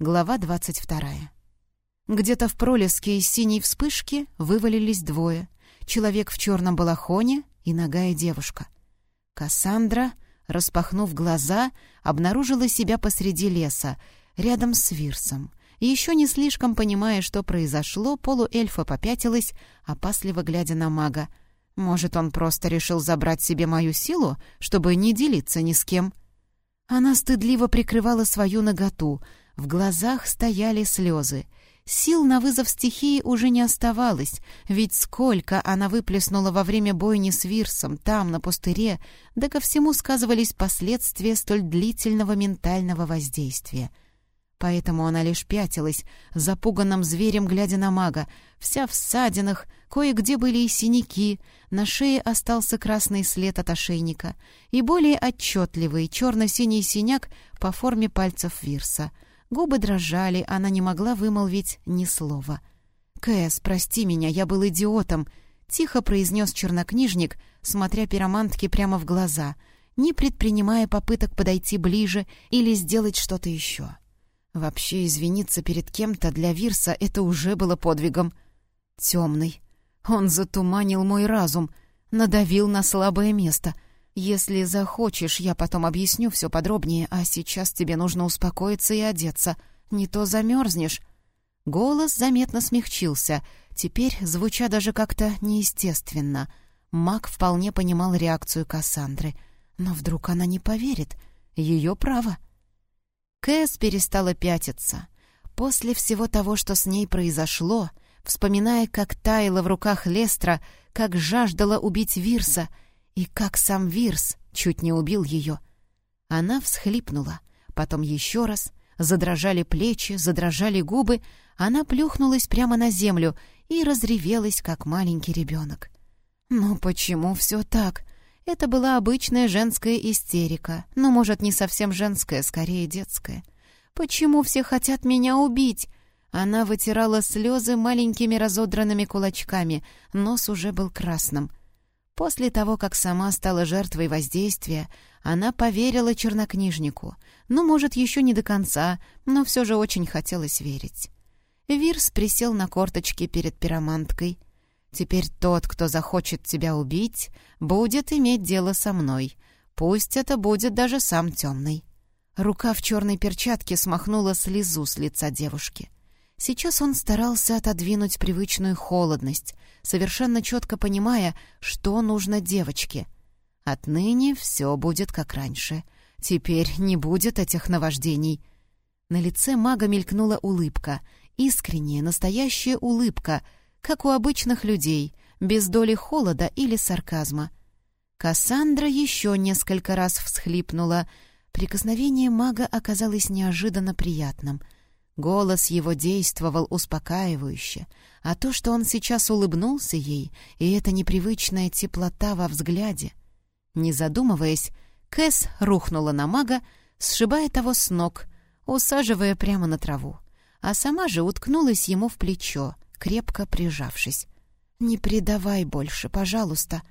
Глава двадцать вторая. Где-то в пролеске из синей вспышки вывалились двое. Человек в черном балахоне и ногая девушка. Кассандра, распахнув глаза, обнаружила себя посреди леса, рядом с Вирсом. Еще не слишком понимая, что произошло, полуэльфа попятилась, опасливо глядя на мага. «Может, он просто решил забрать себе мою силу, чтобы не делиться ни с кем?» Она стыдливо прикрывала свою наготу, в глазах стояли слезы. Сил на вызов стихии уже не оставалось, ведь сколько она выплеснула во время бойни с Вирсом, там, на пустыре, да ко всему сказывались последствия столь длительного ментального воздействия. Поэтому она лишь пятилась, запуганным зверем глядя на мага, вся в ссадинах, кое-где были и синяки, на шее остался красный след от ошейника и более отчетливый черно-синий синяк по форме пальцев Вирса — Губы дрожали, она не могла вымолвить ни слова. «Кэс, прости меня, я был идиотом», — тихо произнес чернокнижник, смотря пиромантке прямо в глаза, не предпринимая попыток подойти ближе или сделать что-то еще. Вообще извиниться перед кем-то для Вирса это уже было подвигом. Темный. Он затуманил мой разум, надавил на слабое место — если захочешь, я потом объясню все подробнее, а сейчас тебе нужно успокоиться и одеться. Не то замерзнешь». Голос заметно смягчился, теперь звуча даже как-то неестественно. Мак вполне понимал реакцию Кассандры. Но вдруг она не поверит. Ее право. Кэс перестала пятиться. После всего того, что с ней произошло, вспоминая, как таяла в руках Лестра, как жаждала убить Вирса — и как сам Вирс чуть не убил ее. Она всхлипнула, потом еще раз, задрожали плечи, задрожали губы, она плюхнулась прямо на землю и разревелась, как маленький ребенок. «Ну почему все так?» Это была обычная женская истерика, но, может, не совсем женская, скорее детская. «Почему все хотят меня убить?» Она вытирала слезы маленькими разодранными кулачками, нос уже был красным — После того, как сама стала жертвой воздействия, она поверила чернокнижнику. Ну, может, еще не до конца, но все же очень хотелось верить. Вирс присел на корточки перед пироманткой. «Теперь тот, кто захочет тебя убить, будет иметь дело со мной. Пусть это будет даже сам темный». Рука в черной перчатке смахнула слезу с лица девушки. Сейчас он старался отодвинуть привычную холодность, совершенно четко понимая, что нужно девочке. Отныне все будет как раньше. Теперь не будет этих наваждений. На лице мага мелькнула улыбка. Искренняя, настоящая улыбка, как у обычных людей, без доли холода или сарказма. Кассандра еще несколько раз всхлипнула. Прикосновение мага оказалось неожиданно приятным — Голос его действовал успокаивающе, а то, что он сейчас улыбнулся ей, и эта непривычная теплота во взгляде. Не задумываясь, Кэс рухнула на мага, сшибая того с ног, усаживая прямо на траву, а сама же уткнулась ему в плечо, крепко прижавшись. «Не предавай больше, пожалуйста».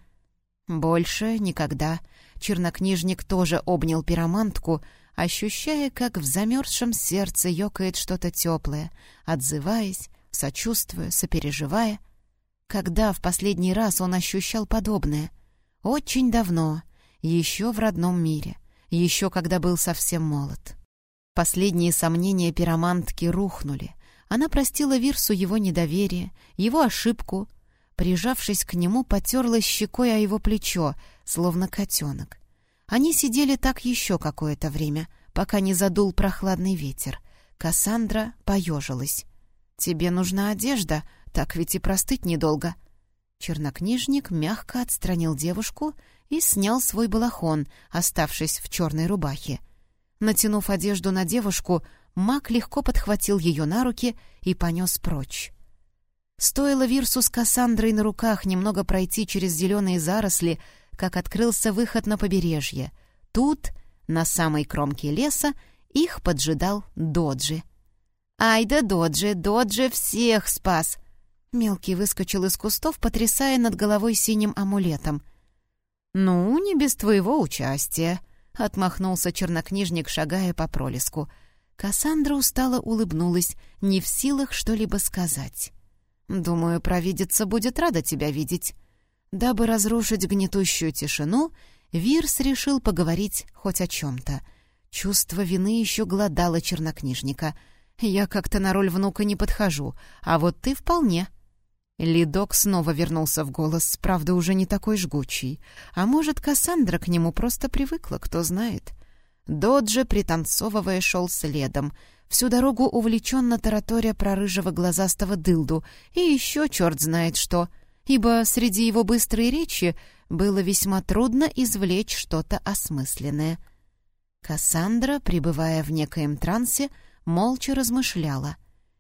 «Больше никогда». Чернокнижник тоже обнял пиромантку, ощущая, как в замерзшем сердце ёкает что-то теплое, отзываясь, сочувствуя, сопереживая. Когда в последний раз он ощущал подобное? Очень давно, еще в родном мире, еще когда был совсем молод. Последние сомнения пиромантки рухнули. Она простила Вирсу его недоверие, его ошибку. Прижавшись к нему, потерлась щекой о его плечо, словно котенок. Они сидели так еще какое-то время, пока не задул прохладный ветер. Кассандра поежилась. «Тебе нужна одежда, так ведь и простыть недолго». Чернокнижник мягко отстранил девушку и снял свой балахон, оставшись в черной рубахе. Натянув одежду на девушку, маг легко подхватил ее на руки и понес прочь. Стоило Вирсу с Кассандрой на руках немного пройти через зеленые заросли, как открылся выход на побережье. Тут, на самой кромке леса, их поджидал Доджи. «Ай да Доджи, Доджи всех спас!» Мелкий выскочил из кустов, потрясая над головой синим амулетом. «Ну, не без твоего участия», — отмахнулся чернокнижник, шагая по пролеску. Кассандра устало улыбнулась, не в силах что-либо сказать. «Думаю, провидица будет рада тебя видеть». Дабы разрушить гнетущую тишину, Вирс решил поговорить хоть о чем-то. Чувство вины еще глодало чернокнижника. «Я как-то на роль внука не подхожу, а вот ты вполне». Лидок снова вернулся в голос, правда, уже не такой жгучий. А может, Кассандра к нему просто привыкла, кто знает. Доджи, пританцовывая, шел следом. Всю дорогу увлеченно тараторя про рыжего глазастого дылду и еще черт знает что, ибо среди его быстрой речи было весьма трудно извлечь что-то осмысленное. Кассандра, пребывая в некоем трансе, молча размышляла.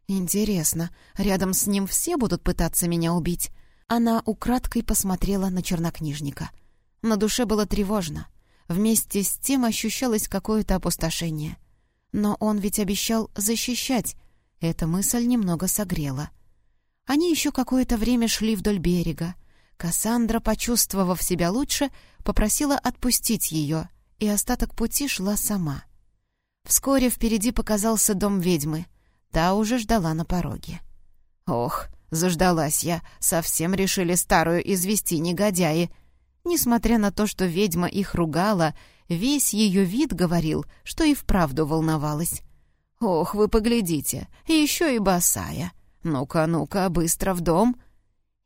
«Интересно, рядом с ним все будут пытаться меня убить?» Она украдкой посмотрела на чернокнижника. На душе было тревожно. Вместе с тем ощущалось какое-то опустошение. Но он ведь обещал защищать. Эта мысль немного согрела. Они еще какое-то время шли вдоль берега. Кассандра, почувствовав себя лучше, попросила отпустить ее, и остаток пути шла сама. Вскоре впереди показался дом ведьмы. Та уже ждала на пороге. «Ох, заждалась я, совсем решили старую извести негодяи!» Несмотря на то, что ведьма их ругала, весь ее вид говорил, что и вправду волновалась. «Ох, вы поглядите, еще и босая! Ну-ка, ну-ка, быстро в дом!»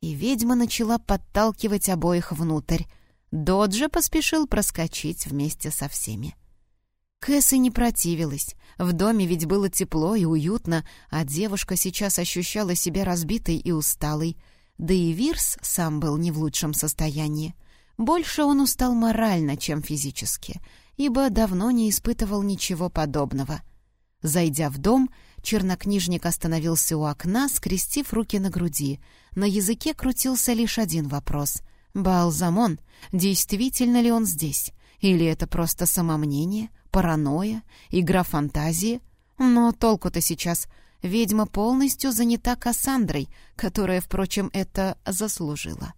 И ведьма начала подталкивать обоих внутрь. Доджа поспешил проскочить вместе со всеми. Кэсси не противилась. В доме ведь было тепло и уютно, а девушка сейчас ощущала себя разбитой и усталой. Да и Вирс сам был не в лучшем состоянии. Больше он устал морально, чем физически, ибо давно не испытывал ничего подобного. Зайдя в дом, чернокнижник остановился у окна, скрестив руки на груди. На языке крутился лишь один вопрос. «Балзамон, действительно ли он здесь? Или это просто самомнение, паранойя, игра фантазии? Но толку-то сейчас. Ведьма полностью занята Кассандрой, которая, впрочем, это заслужила.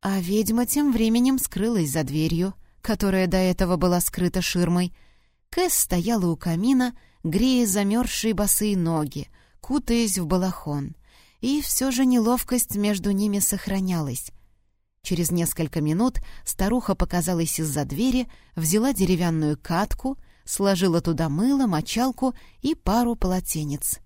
А ведьма тем временем скрылась за дверью, которая до этого была скрыта ширмой. Кэс стояла у камина, грея замерзшие босые ноги, кутаясь в балахон. И все же неловкость между ними сохранялась. Через несколько минут старуха показалась из-за двери, взяла деревянную катку, сложила туда мыло, мочалку и пару полотенец.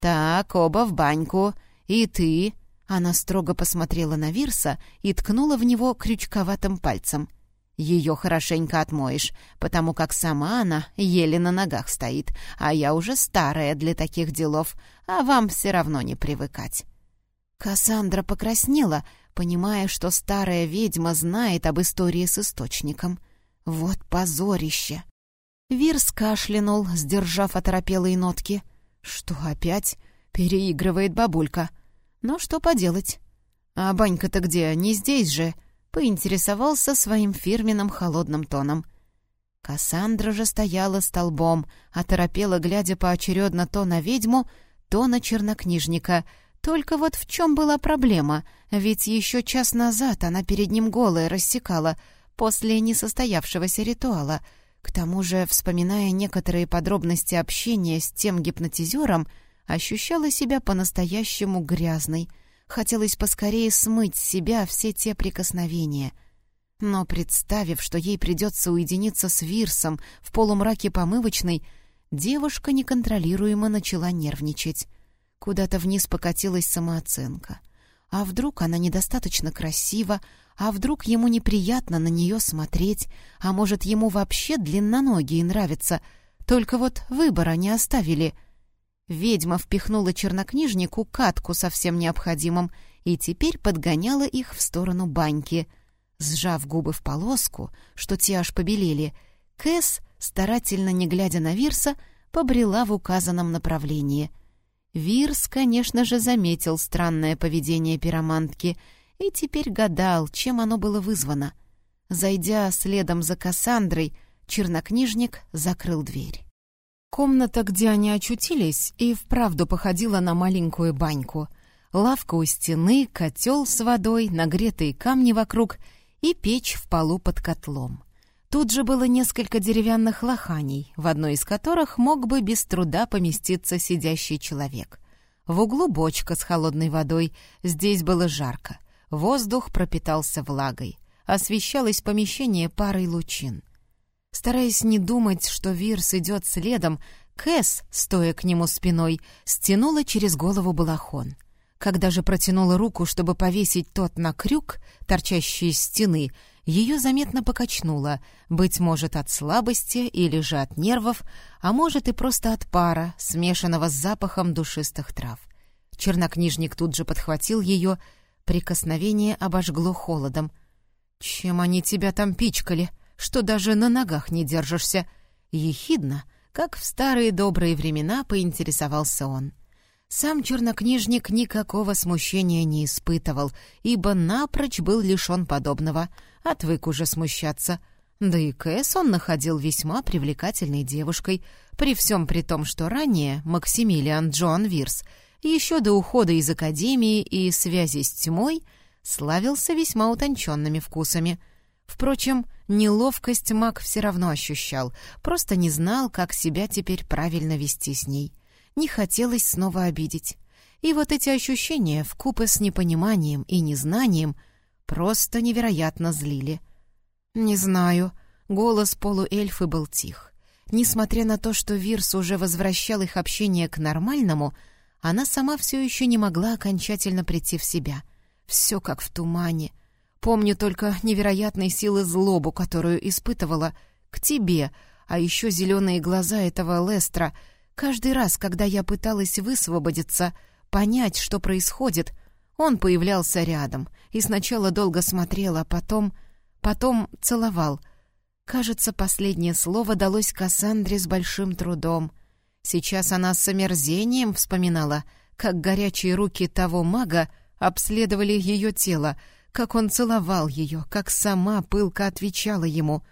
«Так, оба в баньку. И ты!» Она строго посмотрела на Вирса и ткнула в него крючковатым пальцем. «Ее хорошенько отмоешь, потому как сама она еле на ногах стоит, а я уже старая для таких делов, а вам все равно не привыкать». Кассандра покраснела, понимая, что старая ведьма знает об истории с источником. Вот позорище! Вирс кашлянул, сдержав оторопелые нотки. «Что опять?» — переигрывает бабулька — но что поделать? А банька-то где? Не здесь же? Поинтересовался своим фирменным холодным тоном. Кассандра же стояла столбом, оторопела, глядя поочередно то на ведьму, то на чернокнижника. Только вот в чем была проблема? Ведь еще час назад она перед ним голая рассекала, после несостоявшегося ритуала. К тому же, вспоминая некоторые подробности общения с тем гипнотизером, ощущала себя по-настоящему грязной. Хотелось поскорее смыть с себя все те прикосновения. Но, представив, что ей придется уединиться с Вирсом в полумраке помывочной, девушка неконтролируемо начала нервничать. Куда-то вниз покатилась самооценка. А вдруг она недостаточно красива, а вдруг ему неприятно на нее смотреть, а может, ему вообще длинноногие нравятся, только вот выбора не оставили — Ведьма впихнула чернокнижнику катку со всем необходимым и теперь подгоняла их в сторону баньки. Сжав губы в полоску, что те аж побелели, Кэс, старательно не глядя на Вирса, побрела в указанном направлении. Вирс, конечно же, заметил странное поведение пиромантки и теперь гадал, чем оно было вызвано. Зайдя следом за Кассандрой, чернокнижник закрыл дверь. Комната, где они очутились, и вправду походила на маленькую баньку. Лавка у стены, котел с водой, нагретые камни вокруг и печь в полу под котлом. Тут же было несколько деревянных лоханий, в одной из которых мог бы без труда поместиться сидящий человек. В углу бочка с холодной водой, здесь было жарко. Воздух пропитался влагой. Освещалось помещение парой лучин. Стараясь не думать, что Вирс идет следом, Кэс, стоя к нему спиной, стянула через голову балахон. Когда же протянула руку, чтобы повесить тот на крюк, торчащий из стены, ее заметно покачнуло, быть может, от слабости или же от нервов, а может и просто от пара, смешанного с запахом душистых трав. Чернокнижник тут же подхватил ее, прикосновение обожгло холодом. «Чем они тебя там пичкали, что даже на ногах не держишься?» Ехидно, как в старые добрые времена, поинтересовался он. Сам чернокнижник никакого смущения не испытывал, ибо напрочь был лишен подобного — отвык уже смущаться. Да и Кэс он находил весьма привлекательной девушкой, при всем при том, что ранее Максимилиан Джон Вирс еще до ухода из Академии и связи с тьмой славился весьма утонченными вкусами. Впрочем, неловкость маг все равно ощущал, просто не знал, как себя теперь правильно вести с ней. Не хотелось снова обидеть. И вот эти ощущения, вкупе с непониманием и незнанием — просто невероятно злили. Не знаю, голос полуэльфы был тих. Несмотря на то, что Вирс уже возвращал их общение к нормальному, она сама все еще не могла окончательно прийти в себя. Все как в тумане. Помню только невероятной силы злобу, которую испытывала к тебе, а еще зеленые глаза этого Лестра. Каждый раз, когда я пыталась высвободиться, понять, что происходит, он появлялся рядом и сначала долго смотрел, а потом... потом целовал. Кажется, последнее слово далось Кассандре с большим трудом. Сейчас она с омерзением вспоминала, как горячие руки того мага обследовали ее тело, как он целовал ее, как сама пылко отвечала ему.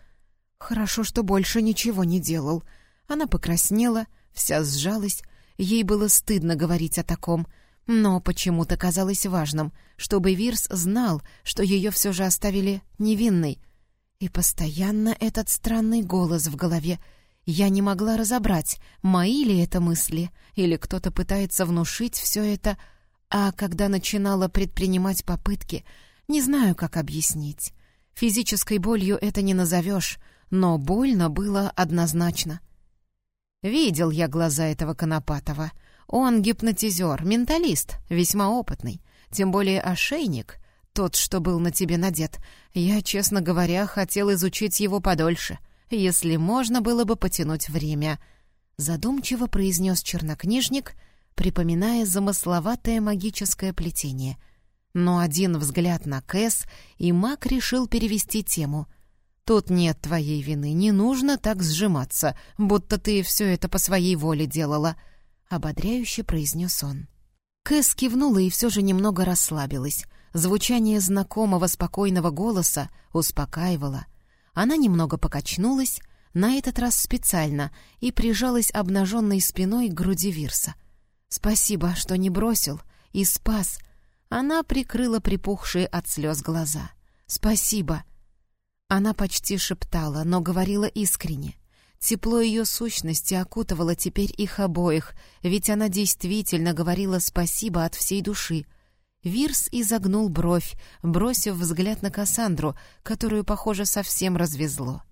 Хорошо, что больше ничего не делал. Она покраснела, вся сжалась, ей было стыдно говорить о таком — но почему-то казалось важным, чтобы Вирс знал, что ее все же оставили невинной. И постоянно этот странный голос в голове. Я не могла разобрать, мои ли это мысли, или кто-то пытается внушить все это, а когда начинала предпринимать попытки, не знаю, как объяснить. Физической болью это не назовешь, но больно было однозначно. Видел я глаза этого Конопатова — он гипнотизер, менталист, весьма опытный. Тем более ошейник, тот, что был на тебе надет. Я, честно говоря, хотел изучить его подольше, если можно было бы потянуть время. Задумчиво произнес чернокнижник, припоминая замысловатое магическое плетение. Но один взгляд на Кэс, и маг решил перевести тему — Тут нет твоей вины, не нужно так сжиматься, будто ты все это по своей воле делала ободряюще произнес он. Кэс кивнула и все же немного расслабилась. Звучание знакомого спокойного голоса успокаивало. Она немного покачнулась, на этот раз специально, и прижалась обнаженной спиной к груди Вирса. «Спасибо, что не бросил и спас». Она прикрыла припухшие от слез глаза. «Спасибо». Она почти шептала, но говорила искренне. Тепло ее сущности окутывало теперь их обоих, ведь она действительно говорила спасибо от всей души. Вирс изогнул бровь, бросив взгляд на Кассандру, которую, похоже, совсем развезло.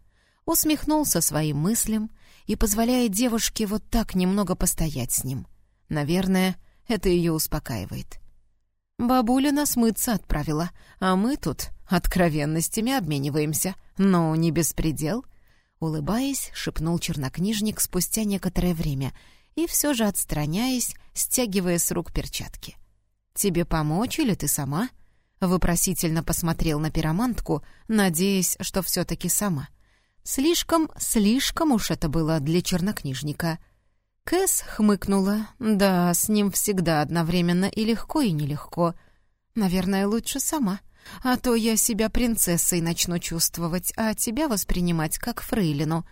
Усмехнулся своим мыслям и позволяя девушке вот так немного постоять с ним. Наверное, это ее успокаивает. Бабуля нас мыться отправила, а мы тут откровенностями обмениваемся. Но не беспредел — Улыбаясь, шепнул чернокнижник спустя некоторое время и все же отстраняясь, стягивая с рук перчатки. «Тебе помочь или ты сама?» Вопросительно посмотрел на пиромантку, надеясь, что все-таки сама. Слишком, слишком уж это было для чернокнижника. Кэс хмыкнула. «Да, с ним всегда одновременно и легко, и нелегко. Наверное, лучше сама». А то я себя принцессой начну чувствовать, а тебя воспринимать как фрейлину».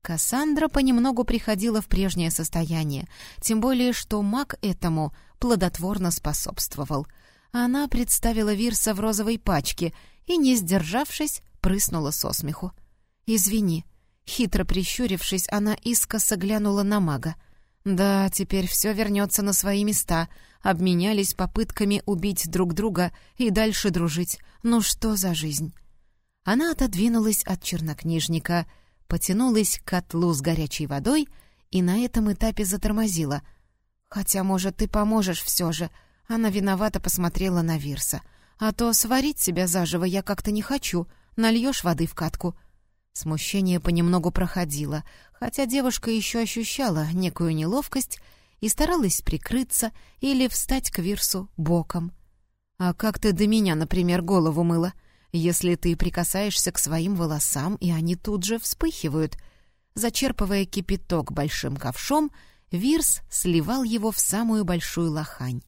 Кассандра понемногу приходила в прежнее состояние, тем более что маг этому плодотворно способствовал. Она представила Вирса в розовой пачке и, не сдержавшись, прыснула со смеху. «Извини». Хитро прищурившись, она искоса глянула на мага. Да, теперь все вернется на свои места. Обменялись попытками убить друг друга и дальше дружить. Ну что за жизнь? Она отодвинулась от чернокнижника, потянулась к котлу с горячей водой и на этом этапе затормозила. «Хотя, может, ты поможешь все же?» Она виновато посмотрела на Вирса. «А то сварить себя заживо я как-то не хочу. Нальешь воды в катку». Смущение понемногу проходило, хотя девушка еще ощущала некую неловкость и старалась прикрыться или встать к Вирсу боком. «А как ты до меня, например, голову мыла? Если ты прикасаешься к своим волосам, и они тут же вспыхивают». Зачерпывая кипяток большим ковшом, Вирс сливал его в самую большую лохань.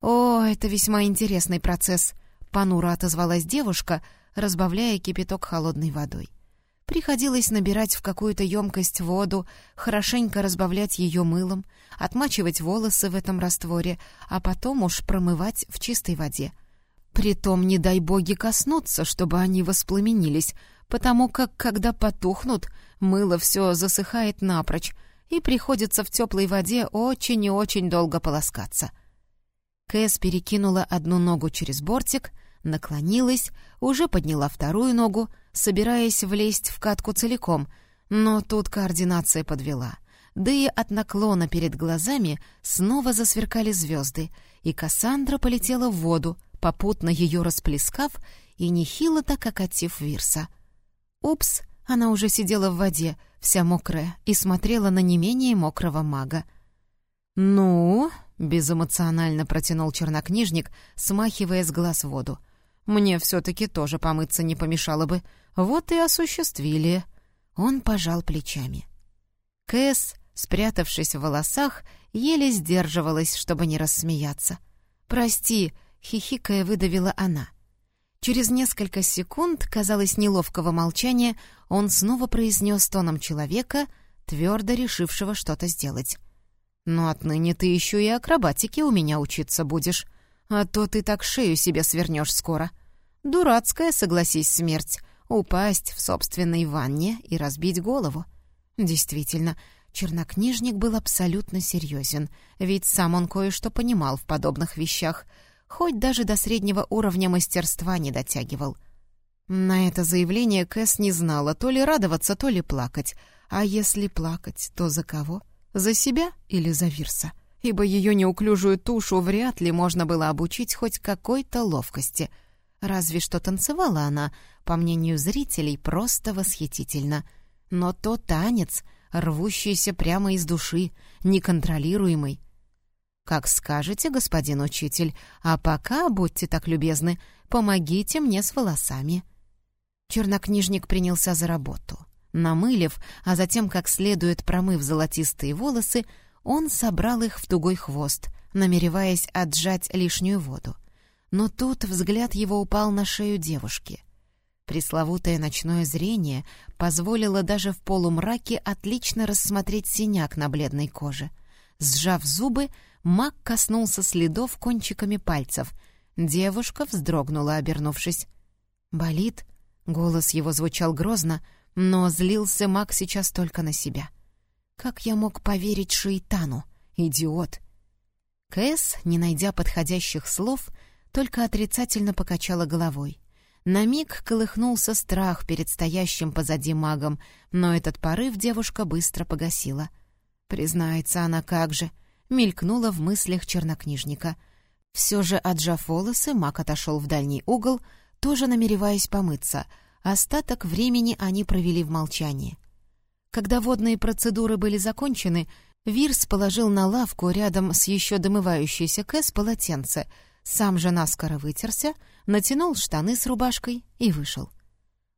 «О, это весьма интересный процесс», — понуро отозвалась девушка, разбавляя кипяток холодной водой. Приходилось набирать в какую-то емкость воду, хорошенько разбавлять ее мылом, отмачивать волосы в этом растворе, а потом уж промывать в чистой воде. Притом, не дай боги коснуться, чтобы они воспламенились, потому как, когда потухнут, мыло все засыхает напрочь, и приходится в теплой воде очень и очень долго полоскаться. Кэс перекинула одну ногу через бортик, наклонилась, уже подняла вторую ногу — собираясь влезть в катку целиком, но тут координация подвела. Да и от наклона перед глазами снова засверкали звезды, и Кассандра полетела в воду, попутно ее расплескав и нехило так окатив Вирса. Упс, она уже сидела в воде, вся мокрая, и смотрела на не менее мокрого мага. «Ну?» — безэмоционально протянул чернокнижник, смахивая с глаз воду. «Мне все-таки тоже помыться не помешало бы. Вот и осуществили. Он пожал плечами. Кэс, спрятавшись в волосах, еле сдерживалась, чтобы не рассмеяться. «Прости», — хихикая выдавила она. Через несколько секунд, казалось, неловкого молчания, он снова произнес тоном человека, твердо решившего что-то сделать. «Но отныне ты еще и акробатике у меня учиться будешь, а то ты так шею себе свернешь скоро. Дурацкая, согласись, смерть, упасть в собственной ванне и разбить голову. Действительно, чернокнижник был абсолютно серьезен, ведь сам он кое-что понимал в подобных вещах, хоть даже до среднего уровня мастерства не дотягивал. На это заявление Кэс не знала то ли радоваться, то ли плакать. А если плакать, то за кого? За себя или за Вирса? Ибо ее неуклюжую тушу вряд ли можно было обучить хоть какой-то ловкости — Разве что танцевала она, по мнению зрителей, просто восхитительно. Но то танец, рвущийся прямо из души, неконтролируемый. «Как скажете, господин учитель, а пока, будьте так любезны, помогите мне с волосами». Чернокнижник принялся за работу. Намылив, а затем как следует промыв золотистые волосы, он собрал их в тугой хвост, намереваясь отжать лишнюю воду. Но тут взгляд его упал на шею девушки. Пресловутое ночное зрение позволило даже в полумраке отлично рассмотреть синяк на бледной коже. Сжав зубы, маг коснулся следов кончиками пальцев. Девушка вздрогнула, обернувшись. «Болит?» — голос его звучал грозно, но злился маг сейчас только на себя. «Как я мог поверить Шейтану? Идиот!» Кэс, не найдя подходящих слов, — только отрицательно покачала головой. На миг колыхнулся страх перед стоящим позади магом, но этот порыв девушка быстро погасила. Признается она как же, мелькнула в мыслях чернокнижника. Все же, отжав волосы, маг отошел в дальний угол, тоже намереваясь помыться. Остаток времени они провели в молчании. Когда водные процедуры были закончены, Вирс положил на лавку рядом с еще домывающейся Кэс полотенце — сам же наскоро вытерся, натянул штаны с рубашкой и вышел.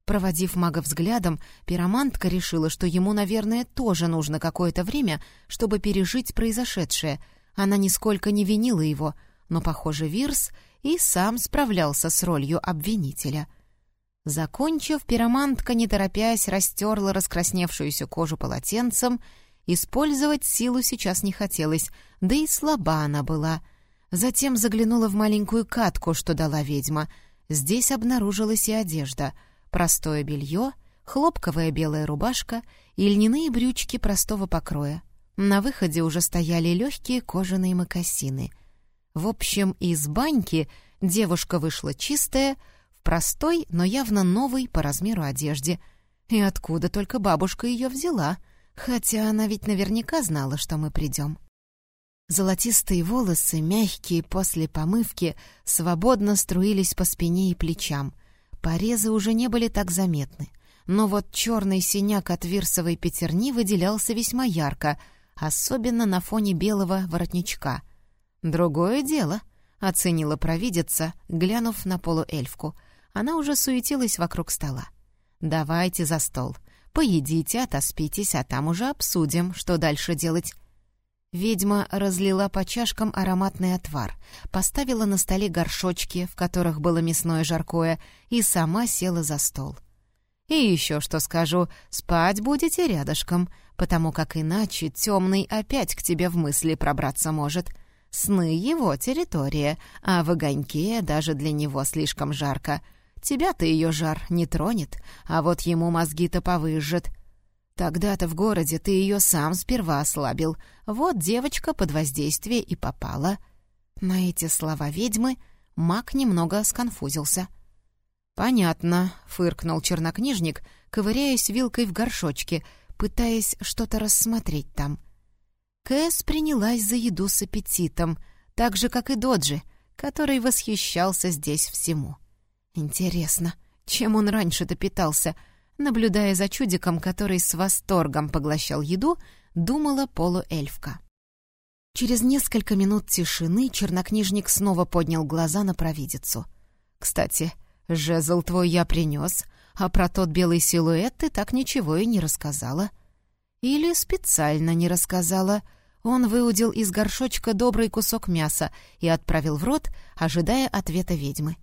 Проводив мага взглядом, пиромантка решила, что ему, наверное, тоже нужно какое-то время, чтобы пережить произошедшее. Она нисколько не винила его, но, похоже, Вирс и сам справлялся с ролью обвинителя. Закончив, пиромантка, не торопясь, растерла раскрасневшуюся кожу полотенцем. Использовать силу сейчас не хотелось, да и слаба она была — Затем заглянула в маленькую катку, что дала ведьма. Здесь обнаружилась и одежда. Простое белье, хлопковая белая рубашка и льняные брючки простого покроя. На выходе уже стояли легкие кожаные мокасины. В общем, из баньки девушка вышла чистая, простой, но явно новой по размеру одежде. И откуда только бабушка ее взяла, хотя она ведь наверняка знала, что мы придем. Золотистые волосы, мягкие после помывки, свободно струились по спине и плечам. Порезы уже не были так заметны. Но вот черный синяк от вирсовой пятерни выделялся весьма ярко, особенно на фоне белого воротничка. «Другое дело», — оценила провидица, глянув на полуэльфку. Она уже суетилась вокруг стола. «Давайте за стол. Поедите, отоспитесь, а там уже обсудим, что дальше делать». Ведьма разлила по чашкам ароматный отвар, поставила на столе горшочки, в которых было мясное жаркое, и сама села за стол. «И еще что скажу, спать будете рядышком, потому как иначе темный опять к тебе в мысли пробраться может. Сны — его территория, а в огоньке даже для него слишком жарко. Тебя-то ее жар не тронет, а вот ему мозги-то повыжжет. Тогда-то в городе ты ее сам сперва ослабил. Вот девочка под воздействие и попала». На эти слова ведьмы маг немного сконфузился. «Понятно», — фыркнул чернокнижник, ковыряясь вилкой в горшочке, пытаясь что-то рассмотреть там. Кэс принялась за еду с аппетитом, так же, как и Доджи, который восхищался здесь всему. «Интересно, чем он раньше-то питался?» Наблюдая за чудиком, который с восторгом поглощал еду, думала полуэльфка. Через несколько минут тишины чернокнижник снова поднял глаза на провидицу. «Кстати, жезл твой я принес, а про тот белый силуэт ты так ничего и не рассказала». «Или специально не рассказала», он выудил из горшочка добрый кусок мяса и отправил в рот, ожидая ответа ведьмы.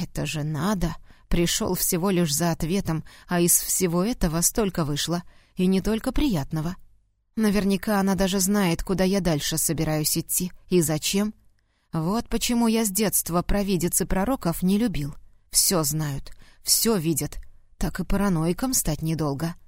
«Это же надо! Пришел всего лишь за ответом, а из всего этого столько вышло. И не только приятного. Наверняка она даже знает, куда я дальше собираюсь идти и зачем. Вот почему я с детства провидец и пророков не любил. Все знают, все видят. Так и параноиком стать недолго. —